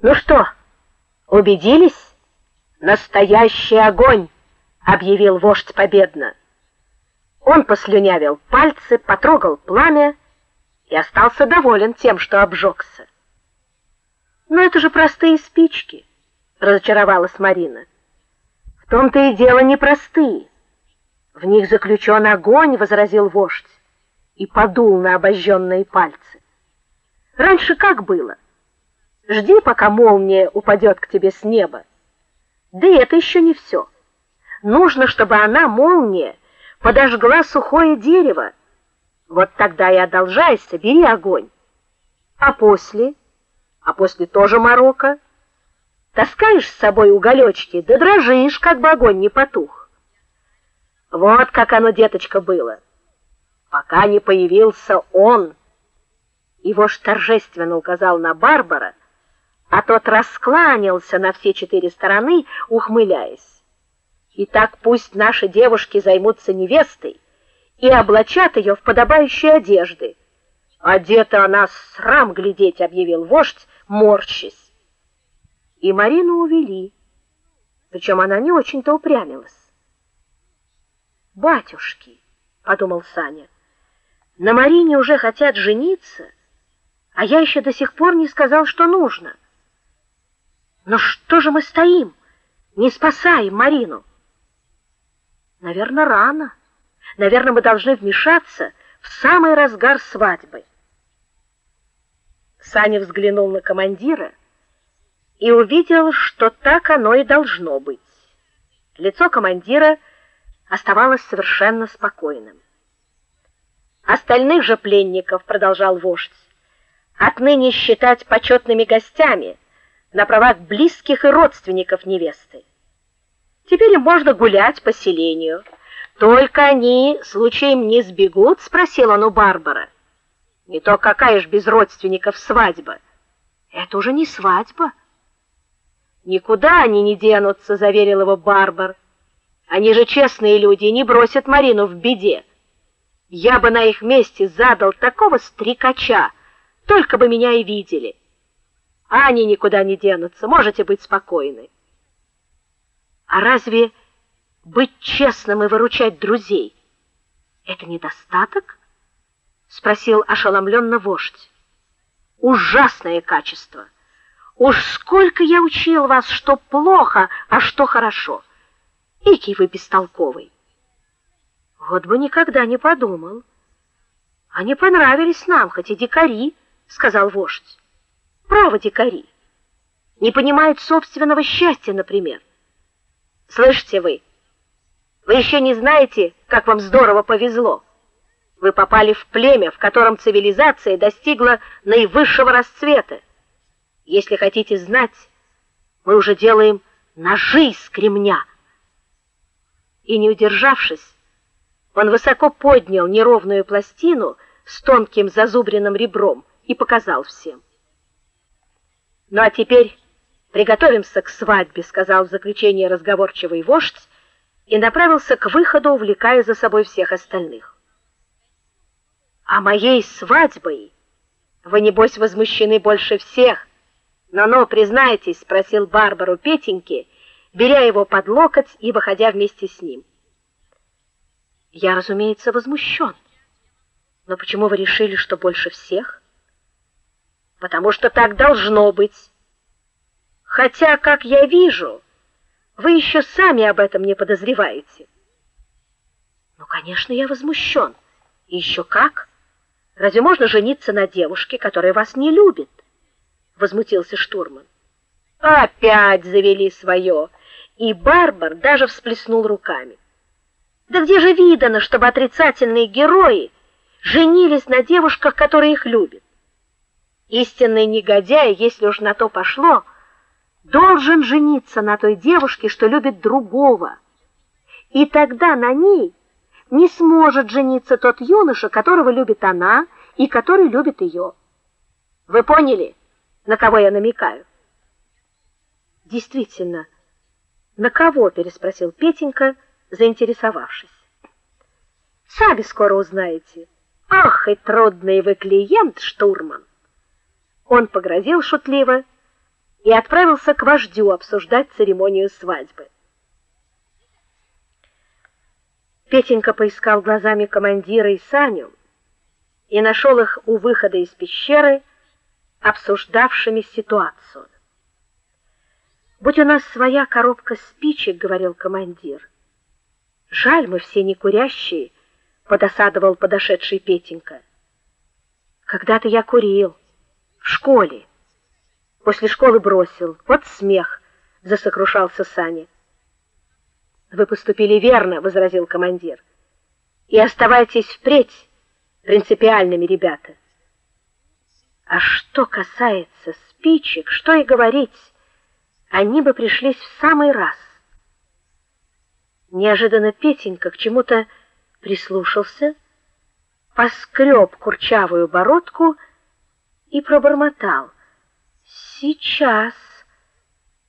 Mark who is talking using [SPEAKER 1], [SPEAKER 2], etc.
[SPEAKER 1] Ну что, убедились? Настоящий огонь, объявил вождь победно. Он послюнявил пальцы, потрогал пламя и остался доволен тем, что обжегся. Но это же простые спички, разочаровалась Марина. В том-то и дело не простые. В них заключен огонь, возразил вождь и подул на обожженные пальцы. Раньше как было? Жди, пока молния упадет к тебе с неба. Да и это еще не все. Нужно, чтобы она, молния, подожгла сухое дерево. Вот тогда и одолжайся, бери огонь. А после? А после тоже морока. Таскаешь с собой уголечки, да дрожишь, как бы огонь не потух. Вот как оно, деточка, было. Пока не появился он. Его ж торжественно указал на Барбара, а тот раскланялся на все четыре стороны, ухмыляясь. И так пусть наши девушки займутся невестой и облачат ее в подобающие одежды. Одета она срам глядеть, объявил вождь, морщись. И Марину увели. Причем она не очень-то упрямилась. Батюшки, подумал Саня. На Марине уже хотят жениться, а я еще до сих пор не сказал, что нужно. Но что же мы стоим? Не спасаем Марину. Наверное, рано. Наверное, мы должны вмешаться в самый разгар свадьбы. Саня взглянул на командира и увидел, что так оно и должно быть. Лицо командира оставалось совершенно спокойным. Остальных же пленников, продолжал вождь, отныне считать почетными гостями на правах близких и родственников невесты. Теперь им можно гулять по селению. Только они случаем не сбегут, спросил он у Барбара. Не то какая ж без родственников свадьба. Это уже не свадьба. Никуда они не денутся, заверил его Барбар. Они же честные люди не бросят Марину в беде. Я бы на их месте задал такого стрекача, только бы меня и видели. А они никуда не денутся, можете быть спокойны. А разве быть честным и выручать друзей это недостаток? спросил ошеломленно вождь. Ужасное качество. Уж сколько я учил вас, что плохо, а что хорошо. Ики вы бестолковый. Вот бы никогда не подумал. Они понравились нам, хоть и дикари, сказал вождь. Право дикари. Не понимают собственного счастья, например. Слышите вы? Вы еще не знаете, как вам здорово повезло. Вы попали в племя, в котором цивилизация достигла наивысшего расцвета. Если хотите знать, мы уже делаем ножи из кремня. И не удержавшись, он высоко поднял неровную пластину с тонким зазубренным ребром и показал всем. Ну а теперь приготовимся к свадьбе, сказал в заключение разговорчивый вождь и направился к выходу, увлекая за собой всех остальных. А моей свадьбой вы небось возмущены больше всех. Но-но, признайтесь, спросил Барбару Петеньки, беря его под локоть и выходя вместе с ним. Я, разумеется, возмущен. Но почему вы решили, что больше всех? Потому что так должно быть. Хотя, как я вижу, вы еще сами об этом не подозреваете. Ну, конечно, я возмущен. И еще как? Разве можно жениться на девушке, которая вас не любит? возмутился штурман. Опять завели свое, и Барбар даже всплеснул руками. Да где же видано, чтобы отрицательные герои женились на девушках, которые их любят? Истинный негодяй, если уж на то пошло, должен жениться на той девушке, что любит другого. И тогда на ней не сможет жениться тот юноша, которого любит она и который любит ее. Вы поняли, на кого я намекаю? Действительно, на кого, переспросил Петенька заинтересовавшись. Сами скоро узнаете. Ах, и трудный вы клиент, штурман. Он погрозил шутливо и отправился к вождю обсуждать церемонию свадьбы. Петенька поискал глазами командира и Саню и нашел их у выхода из пещеры, обсуждавшими ситуацию. Будь у нас своя коробка спичек, говорил командир. Жаль, мы все не курящие, подосадовал подошедший Петенька. Когда-то я курил в школе. После школы бросил. Вот смех, засокрушался Саня. Вы поступили верно, возразил командир. И оставайтесь впредь принципиальными, ребята. А что касается спичек, что и говорить, они бы пришлись в самый раз. Неожиданно Петенька к чему-то прислушался, поскреб курчавую бородку и пробормотал: "Сейчас